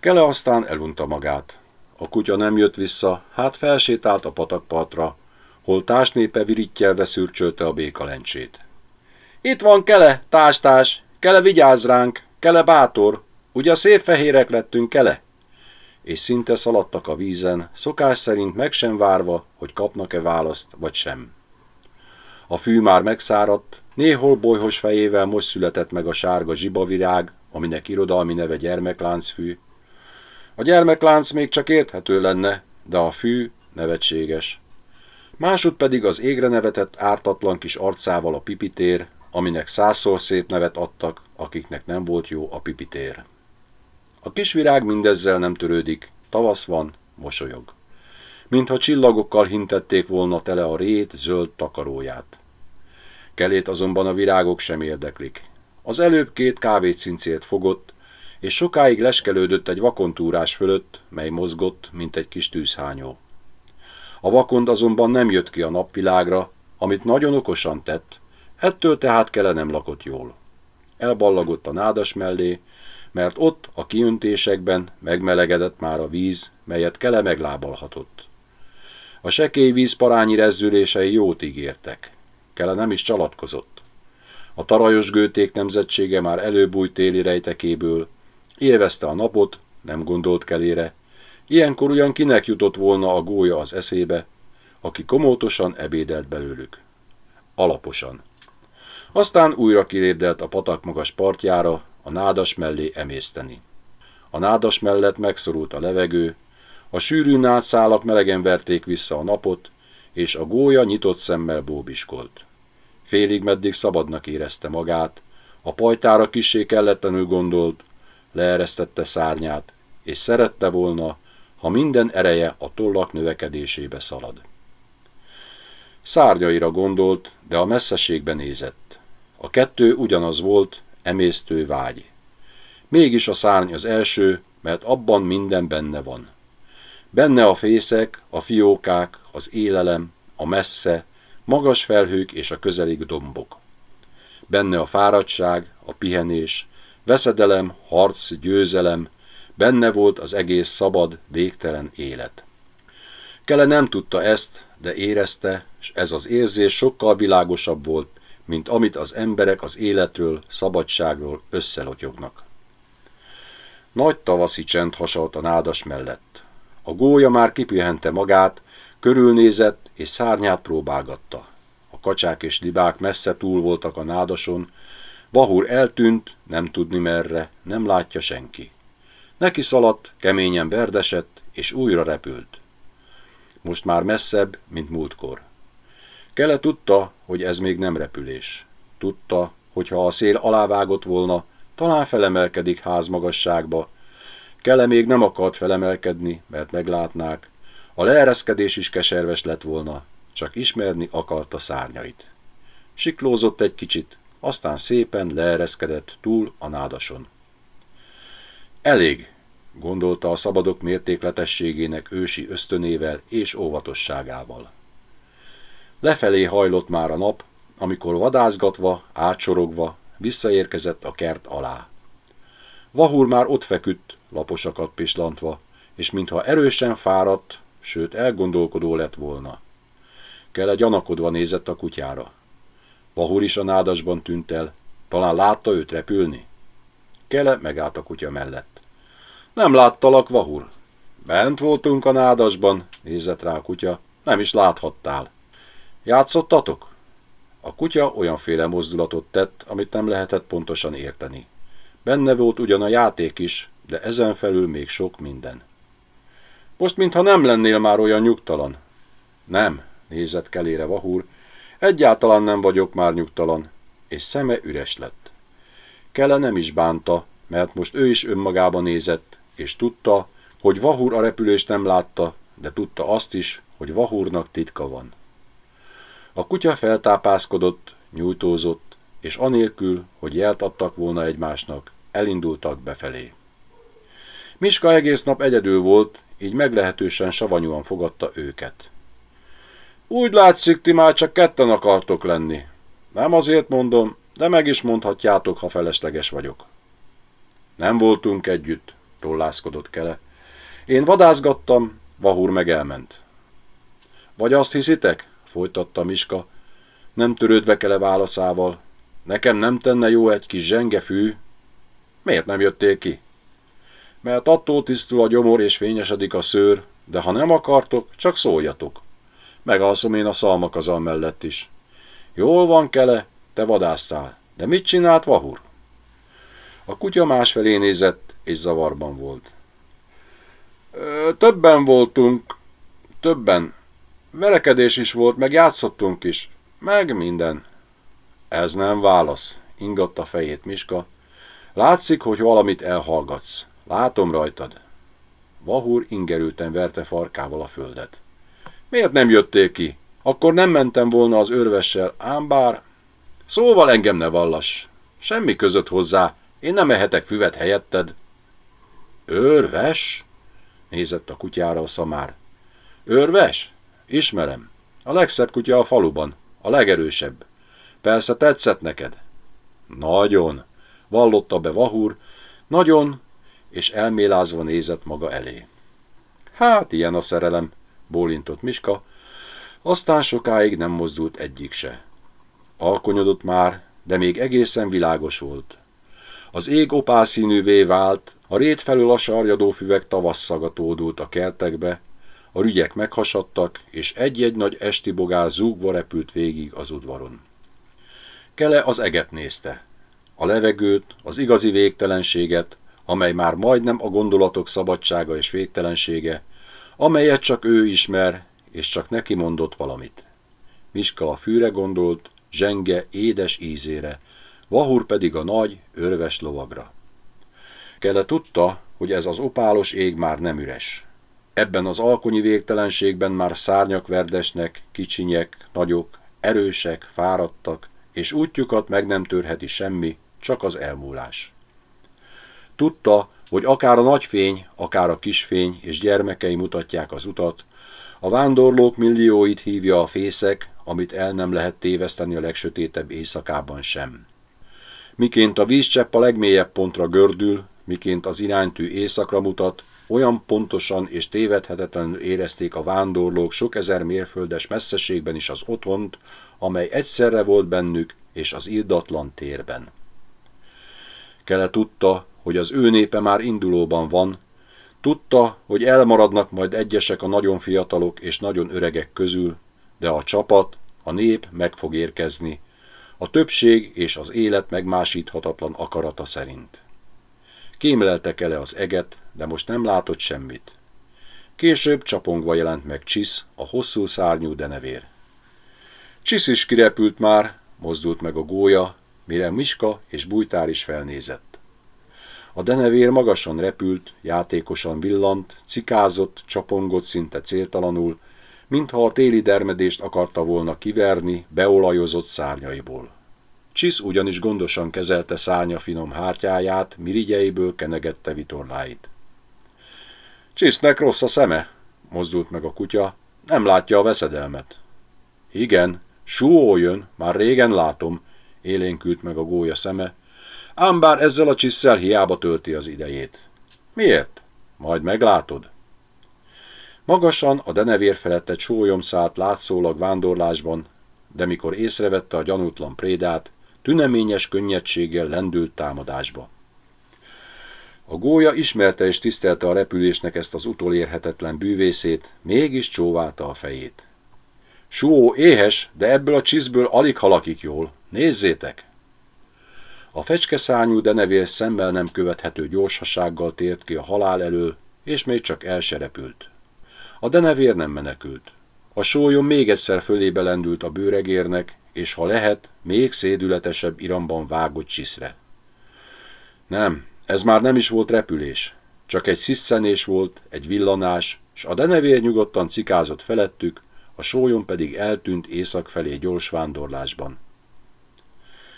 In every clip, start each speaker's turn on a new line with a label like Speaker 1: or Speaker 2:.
Speaker 1: Kele aztán elunta magát. A kutya nem jött vissza, hát felsétált a patakpartra, hol társnépe virittyelve szürcsölte a békalencsét. Itt van Kele, társ-társ, Kele vigyázz ránk, Kele bátor, ugye szép fehérek lettünk, Kele? És szinte szaladtak a vízen, szokás szerint meg sem várva, hogy kapnak-e választ, vagy sem. A fű már megszáradt, néhol bolyhos fejével most született meg a sárga zsibavirág, aminek irodalmi neve gyermekláncfű. A gyermeklánc még csak érthető lenne, de a fű nevetséges. Másod pedig az égre nevetett ártatlan kis arcával a pipitér, aminek százszor szép nevet adtak, akiknek nem volt jó a pipitér. A kis virág mindezzel nem törődik, tavasz van, mosolyog. Mintha csillagokkal hintették volna tele a rét zöld takaróját. Kelét azonban a virágok sem érdeklik. Az előbb két kávécincét fogott, és sokáig leskelődött egy vakontúrás fölött, mely mozgott, mint egy kis tűzhányó. A vakond azonban nem jött ki a napvilágra, amit nagyon okosan tett, ettől tehát Kele nem lakott jól. Elballagott a nádas mellé, mert ott a kiöntésekben megmelegedett már a víz, melyet Kele meglábalhatott. A sekély víz parányi rezzülései jót ígértek. Kele nem is csalatkozott. A tarajos gőték nemzetsége már előbújt téli rejtekéből, élvezte a napot, nem gondolt kelére, ilyenkor ugyan kinek jutott volna a gólya az eszébe, aki komótosan ebédelt belőlük. Alaposan. Aztán újra kilépdelt a patak magas partjára, a nádas mellé emészteni. A nádas mellett megszorult a levegő, a sűrű nádszálak melegen verték vissza a napot, és a gólya nyitott szemmel bóbiskolt. Félig meddig szabadnak érezte magát, a pajtára kisé kelletlenül gondolt, leeresztette szárnyát, és szerette volna, ha minden ereje a tollak növekedésébe szalad. Szárnyaira gondolt, de a messzeségben nézett. A kettő ugyanaz volt, emésztő vágy. Mégis a szárny az első, mert abban minden benne van. Benne a fészek, a fiókák, az élelem, a messze, magas felhők és a közelig dombok. Benne a fáradtság, a pihenés, veszedelem, harc, győzelem, benne volt az egész szabad, végtelen élet. Kele nem tudta ezt, de érezte, és ez az érzés sokkal világosabb volt, mint amit az emberek az életről, szabadságról összelotyognak. Nagy tavaszi csend hasalt a nádas mellett. A gólya már kipihente magát, körülnézett és szárnyát próbálgatta. A kacsák és libák messze túl voltak a nádason, Vahur eltűnt, nem tudni merre, nem látja senki. Neki szaladt, keményen verdesett, és újra repült. Most már messzebb, mint múltkor. Kele tudta, hogy ez még nem repülés. Tudta, hogy ha a szél alávágott volna, talán felemelkedik házmagasságba. Kele még nem akart felemelkedni, mert meglátnák. A leereszkedés is keserves lett volna, csak ismerni akarta szárnyait. Siklózott egy kicsit, aztán szépen leereszkedett túl a nádason. Elég, gondolta a szabadok mértékletességének ősi ösztönével és óvatosságával. Lefelé hajlott már a nap, amikor vadászgatva, átsorogva visszaérkezett a kert alá. Vahul már ott feküdt, laposakat pislantva, és mintha erősen fáradt, sőt elgondolkodó lett volna. Kele gyanakodva nézett a kutyára. Vahur is a nádasban tűnt el, talán látta őt repülni. Kele megállt a kutya mellett. Nem láttalak, Vahur. Bent voltunk a nádasban, nézett rá a kutya, nem is láthattál. Játszottatok? A kutya olyanféle mozdulatot tett, amit nem lehetett pontosan érteni. Benne volt ugyan a játék is, de ezen felül még sok minden. Most, mintha nem lennél már olyan nyugtalan. Nem, nézett kelére Vahúr, egyáltalán nem vagyok már nyugtalan, és szeme üres lett. Kele nem is bánta, mert most ő is önmagába nézett, és tudta, hogy Vahúr a repülést nem látta, de tudta azt is, hogy Vahúrnak titka van. A kutya feltápászkodott, nyújtózott, és anélkül, hogy jelt adtak volna egymásnak, elindultak befelé. Miska egész nap egyedül volt, így meglehetősen savanyúan fogadta őket. Úgy látszik, ti már csak ketten akartok lenni. Nem azért mondom, de meg is mondhatjátok, ha felesleges vagyok. Nem voltunk együtt, tollászkodott Kele. Én vadászgattam, Vahúr meg elment. Vagy azt hiszitek? folytatta Miska, nem törődve Kele válaszával. Nekem nem tenne jó egy kis zsengefű. Miért nem jöttél ki? Mert attól tisztul a gyomor és fényesedik a szőr, de ha nem akartok, csak szóljatok. Megalszom én a szalmakazal mellett is. Jól van, Kele, te vadásztál, de mit csinált Vahur? A kutya másfelé nézett, és zavarban volt. Többen voltunk, többen. Verekedés is volt, meg játszottunk is, meg minden. Ez nem válasz, ingatta fejét Miska. Látszik, hogy valamit elhallgatsz. Látom rajtad. Vahúr ingerülten verte farkával a földet. Miért nem jöttél ki? Akkor nem mentem volna az örvessel, ám bár... Szóval engem ne vallas. Semmi között hozzá, én nem ehetek füvet helyetted. Örves? Nézett a kutyára a szamár. Örves? Ismerem. A legszebb kutya a faluban, a legerősebb. Persze tetszett neked? Nagyon, vallotta be Vahúr, nagyon, és elmélázva nézett maga elé. Hát, ilyen a szerelem, bólintott Miska, aztán sokáig nem mozdult egyik se. Alkonyodott már, de még egészen világos volt. Az ég opászínűvé vált, a rét felől a sarjadó füvek tavasszaga tódult a kertekbe, a rügyek meghasadtak, és egy-egy nagy esti bogár zúgva repült végig az udvaron. Kele az eget nézte. A levegőt, az igazi végtelenséget, amely már majdnem a gondolatok szabadsága és végtelensége, amelyet csak ő ismer, és csak neki mondott valamit. Miska a fűre gondolt, zsenge édes ízére, Vahur pedig a nagy, örves lovagra. Kele tudta, hogy ez az opálos ég már nem üres. Ebben az alkonyi végtelenségben már szárnyak verdesnek, kicsinyek, nagyok, erősek, fáradtak, és útjukat meg nem törheti semmi, csak az elmúlás. Tudta, hogy akár a nagyfény, akár a kisfény és gyermekei mutatják az utat, a vándorlók millióit hívja a fészek, amit el nem lehet téveszteni a legsötétebb éjszakában sem. Miként a vízcsepp a legmélyebb pontra gördül, miként az iránytű éjszakra mutat, olyan pontosan és tévedhetetlenül érezték a vándorlók sok ezer mérföldes messzeségben is az otthont, amely egyszerre volt bennük és az irdatlan térben. Kele tudta, hogy az ő népe már indulóban van, tudta, hogy elmaradnak majd egyesek a nagyon fiatalok és nagyon öregek közül, de a csapat, a nép meg fog érkezni, a többség és az élet megmásíthatatlan akarata szerint. Kémlelte ele az eget, de most nem látott semmit. Később csapongva jelent meg Csisz, a hosszú szárnyú denevér. Csisz is kirepült már, mozdult meg a gólya, mire Miska és Bújtár is felnézett. A denevér magasan repült, játékosan villant, cikázott, csapongott szinte céltalanul, mintha a téli dermedést akarta volna kiverni beolajozott szárnyaiból. Csisz ugyanis gondosan kezelte szárnya finom hártyáját, mirigyeiből kenegette vitorláit. Csisznek rossz a szeme, mozdult meg a kutya, nem látja a veszedelmet. Igen, suó jön, már régen látom, élénkült meg a gólya szeme, ám bár ezzel a csisszel hiába tölti az idejét. Miért? Majd meglátod. Magasan a denevér felett egy sólyom szállt látszólag vándorlásban, de mikor észrevette a gyanútlan prédát, tüneményes könnyedséggel lendült támadásba. A gólya ismerte és tisztelte a repülésnek ezt az utolérhetetlen bűvészét, mégis csóválta a fejét. Suó éhes, de ebből a csiszből alig halakik jól. Nézzétek! A fecskeszányú denevér szemmel nem követhető gyorsasággal tért ki a halál elől, és még csak el se repült. A denevér nem menekült. A sólyom még egyszer fölébe lendült a bőregérnek, és ha lehet, még szédületesebb iramban vágott csiszre. Nem, ez már nem is volt repülés, csak egy sziszenés volt, egy villanás, s a denevér nyugodtan cikázott felettük, a sólyom pedig eltűnt észak felé gyors vándorlásban.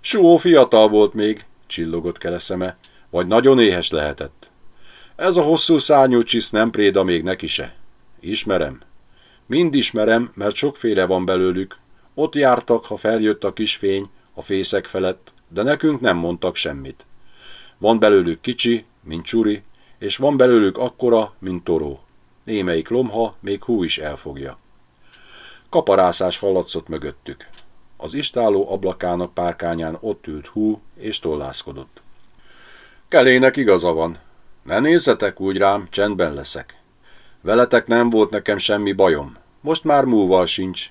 Speaker 1: Suó fiatal volt még, csillogott keleszeme, vagy nagyon éhes lehetett. Ez a hosszú szárnyú csisz nem préda még neki se. Ismerem. Mind ismerem, mert sokféle van belőlük. Ott jártak, ha feljött a kisfény, a fészek felett, de nekünk nem mondtak semmit. Van belőlük kicsi, mint csuri, és van belőlük akkora, mint toró. Némelyik lomha még hú is elfogja. Kaparászás hallatszott mögöttük. Az istáló ablakának párkányán ott ült hú, és tollászkodott. Kelének igaza van. Ne nézzetek úgy rám, csendben leszek. Veletek nem volt nekem semmi bajom. Most már múlval sincs.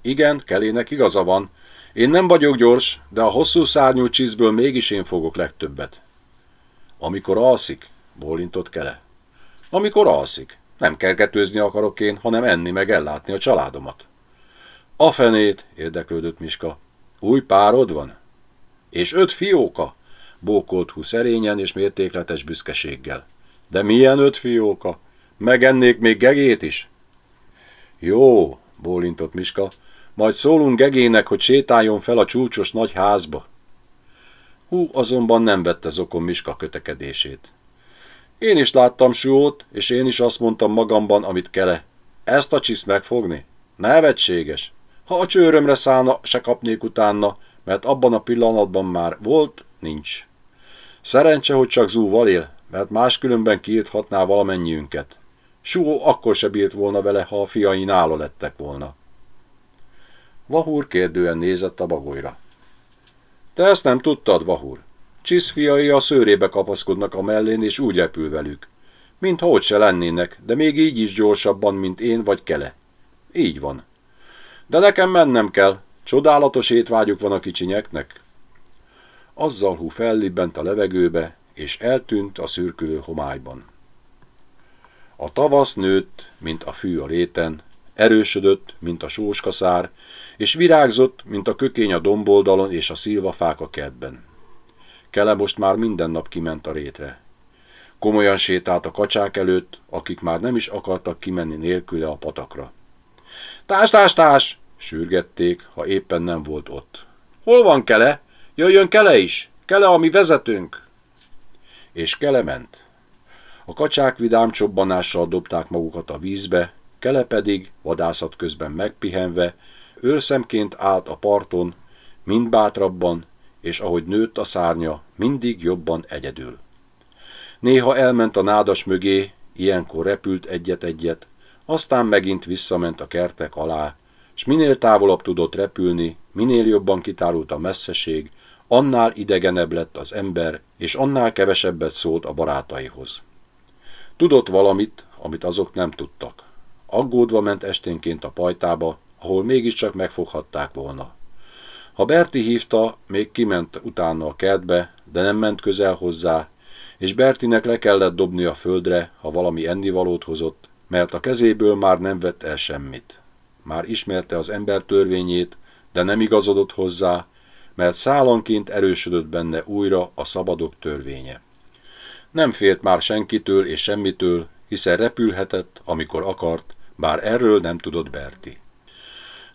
Speaker 1: Igen, Kelének igaza van. Én nem vagyok gyors, de a hosszú szárnyú csizből mégis én fogok legtöbbet. Amikor alszik, bólintott Kele. Amikor alszik. Nem kergetőzni akarok én, hanem enni meg ellátni a családomat. A fenét, érdeklődött Miska. Új párod van? És öt fióka? Bókolt hú szerényen és mértékletes büszkeséggel. De milyen öt fióka? Megennék még gegét is? Jó, bólintott Miska, majd szólunk gegének, hogy sétáljon fel a csúcsos nagy házba. Hú azonban nem vette zokon Miska kötekedését. Én is láttam Suót, és én is azt mondtam magamban, amit kele. Ezt a csisz megfogni? Nevetséges. Ha a csőrömre szállna, se kapnék utána, mert abban a pillanatban már volt, nincs. Szerencse, hogy csak Zúval él, mert máskülönben kiírthatná valamennyiünket. Suó akkor se bírt volna vele, ha a fiai nála lettek volna. Vahúr kérdően nézett a bagolyra. Te ezt nem tudtad, Vahúr? Csisz fiai a szőrébe kapaszkodnak a mellén, és úgy repül velük. Mintha ott se lennének, de még így is gyorsabban, mint én vagy Kele. Így van. De nekem mennem kell. Csodálatos étvágyuk van a kicsinyeknek. Azzal hú fellibbent a levegőbe, és eltűnt a szürkülő homályban. A tavasz nőtt, mint a fű a réten, erősödött, mint a sóskaszár, és virágzott, mint a kökény a domboldalon és a szilvafák a kertben. Kele most már minden nap kiment a rétre. Komolyan sétált a kacsák előtt, akik már nem is akartak kimenni nélküle a patakra. Tás, tás, tás! Sürgették, ha éppen nem volt ott. Hol van Kele? Jöjjön Kele is! Kele a mi vezetőnk! És Kele ment. A kacsák vidám csobbanással dobták magukat a vízbe, Kele pedig, vadászat közben megpihenve, őrszemként állt a parton, mind bátrabban, és ahogy nőtt a szárnya, mindig jobban egyedül. Néha elment a nádas mögé, ilyenkor repült egyet-egyet, aztán megint visszament a kertek alá, és minél távolabb tudott repülni, minél jobban kitárult a messzeség, annál idegenebb lett az ember, és annál kevesebbet szólt a barátaihoz. Tudott valamit, amit azok nem tudtak. Aggódva ment esténként a pajtába, ahol mégiscsak megfoghatták volna. Ha Berti hívta, még kiment utána a kertbe, de nem ment közel hozzá, és Bertinek le kellett dobni a földre, ha valami ennivalót hozott, mert a kezéből már nem vett el semmit. Már ismerte az ember törvényét, de nem igazodott hozzá, mert szállanként erősödött benne újra a szabadok törvénye. Nem félt már senkitől és semmitől, hiszen repülhetett, amikor akart, bár erről nem tudott Berti.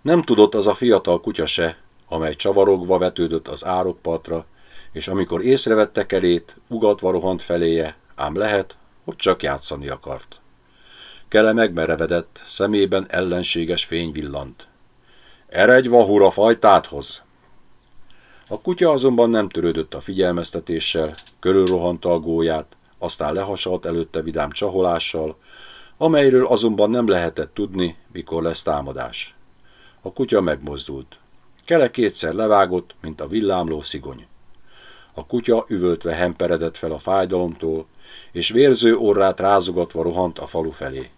Speaker 1: Nem tudott az a fiatal kutya se, amely csavarogva vetődött az árokpartra, és amikor észrevette kerét, ugatva rohant feléje, ám lehet, hogy csak játszani akart. Kele megmerevedett, szemében ellenséges fény villant. Eredj vahúr a fajtádhoz! A kutya azonban nem törődött a figyelmeztetéssel, körülrohanta a góját, aztán lehasalt előtte vidám csaholással, amelyről azonban nem lehetett tudni, mikor lesz támadás. A kutya megmozdult. Kele kétszer levágott, mint a villámló szigony. A kutya üvöltve hemperedett fel a fájdalomtól, és vérző orrát rázogatva rohant a falu felé.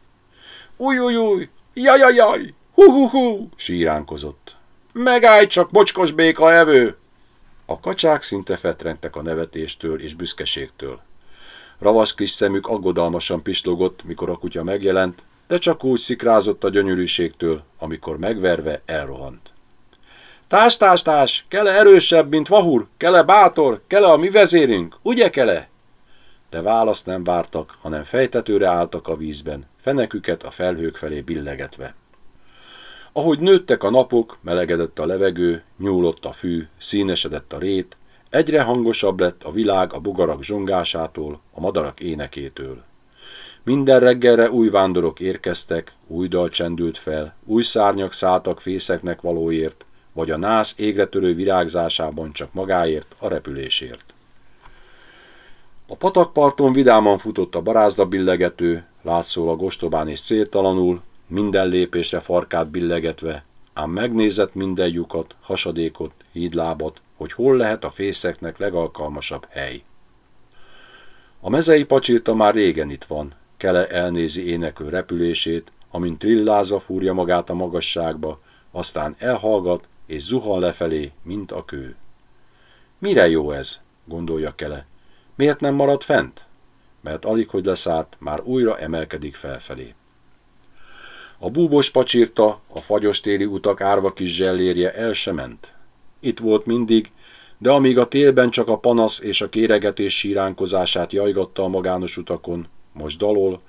Speaker 1: Ujjujjuj! Jajajaj! Hu-hu-hu! síránkozott. Megállj csak, bocskos béka evő! A kacsák szinte fetrengtek a nevetéstől és büszkeségtől. Ravasz kis szemük aggodalmasan pislogott, mikor a kutya megjelent, de csak úgy szikrázott a gyönyörűségtől, amikor megverve elrohant. Tás, tás, tás, kele erősebb, mint Vahur, kele bátor, kele a mi vezérünk, ugye kele? De választ nem vártak, hanem fejtetőre álltak a vízben, feneküket a felhők felé billegetve. Ahogy nőttek a napok, melegedett a levegő, nyúlott a fű, színesedett a rét, egyre hangosabb lett a világ a bogarak zsongásától, a madarak énekétől. Minden reggelre új vándorok érkeztek, új dal csendült fel, új szárnyak szálltak fészeknek valóért, vagy a nász égretörő virágzásában csak magáért, a repülésért. A patakparton vidáman futott a barázda billegető, látszólag ostobán és céltalanul, minden lépésre farkát billegetve, ám megnézett minden lyukat, hasadékot, hídlábat, hogy hol lehet a fészeknek legalkalmasabb hely. A mezei pacsirta már régen itt van, Kele elnézi énekő repülését, amint trillázva fúrja magát a magasságba, aztán elhallgat és zuhan lefelé, mint a kő. Mire jó ez? gondolja Kele. Miért nem marad fent? Mert alig, hogy leszállt, már újra emelkedik felfelé. A búbos pacsirta, a fagyos téli utak árva kis zsellérje el se ment. Itt volt mindig, de amíg a télben csak a panasz és a kéregetés síránkozását jajgatta a magános utakon, most dalol,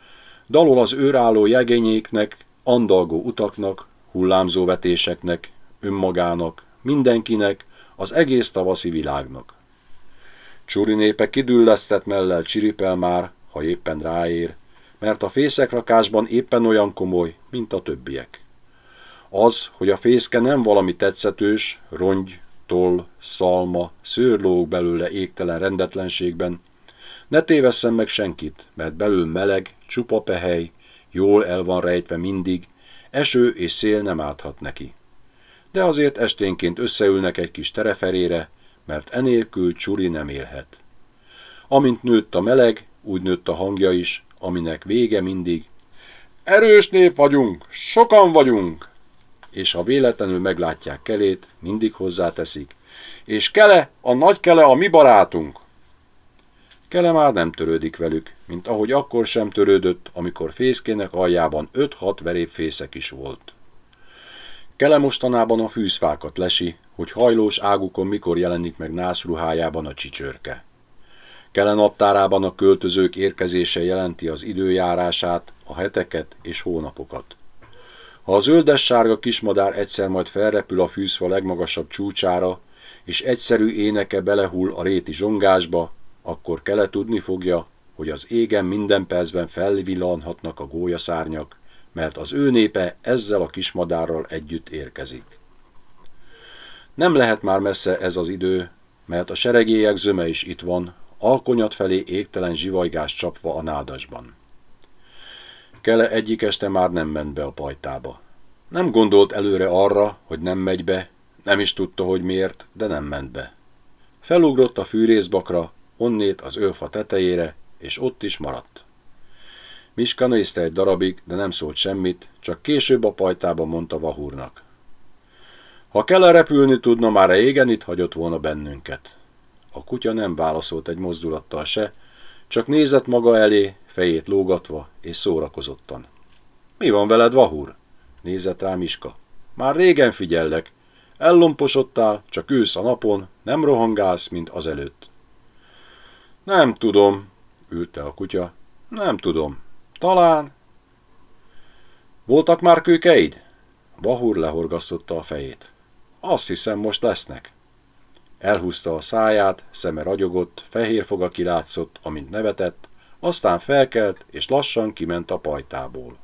Speaker 1: dalol az őrálló jegényéknek, andalgó utaknak, hullámzó vetéseknek, önmagának, mindenkinek, az egész tavaszi világnak. Csuri népe kidüllesztett mellel csiripel már, ha éppen ráér, mert a fészekrakásban éppen olyan komoly, mint a többiek. Az, hogy a fészke nem valami tetszetős, rongy, toll, szalma, szőr lóg belőle égtelen rendetlenségben, ne tévesszem meg senkit, mert belül meleg, csupa pehely, jól el van rejtve mindig, eső és szél nem áthat neki. De azért esténként összeülnek egy kis tereferére, mert enélkül Csuri nem élhet. Amint nőtt a meleg, úgy nőtt a hangja is, aminek vége mindig. Erős nép vagyunk, sokan vagyunk! És ha véletlenül meglátják kelét, mindig hozzáteszik. És kele, a nagy kele a mi barátunk! Kele már nem törődik velük, mint ahogy akkor sem törődött, amikor fészkének aljában öt-hat verépfészek is volt. Kele mostanában a fűzfákat lesi, hogy hajlós águkon mikor jelenik meg nászruhájában a csicsörke. Kele naptárában a költözők érkezése jelenti az időjárását, a heteket és hónapokat. Ha a zöldes-sárga kismadár egyszer majd felrepül a fűzfa legmagasabb csúcsára, és egyszerű éneke belehull a réti zsongásba, akkor Kele tudni fogja, hogy az égen minden percben felvillanhatnak a gólyaszárnyak, mert az ő népe ezzel a kismadárral együtt érkezik. Nem lehet már messze ez az idő, mert a seregélyek zöme is itt van, alkonyat felé égtelen zsivajgás csapva a nádasban. Kele egyik este már nem ment be a pajtába. Nem gondolt előre arra, hogy nem megy be, nem is tudta, hogy miért, de nem ment be. Felugrott a fűrészbakra, onnét az ölfa tetejére, és ott is maradt. Miska nézte egy darabig, de nem szólt semmit, csak később a pajtába mondta Vahúrnak. Ha kell repülni tudna, már régen itt hagyott volna bennünket. A kutya nem válaszolt egy mozdulattal se, csak nézett maga elé, fejét lógatva és szórakozottan. Mi van veled, Vahúr? Nézett rá Miska. Már régen figyellek. Ellomposodtál, csak ősz a napon, nem rohangálsz, mint azelőtt. Nem tudom, ülte a kutya. Nem tudom. Talán... Voltak már kőkeid? Vahur lehorgasztotta a fejét. Azt hiszem, most lesznek. Elhúzta a száját, szeme ragyogott, fehér foga kilátszott, amint nevetett, aztán felkelt, és lassan kiment a pajtából.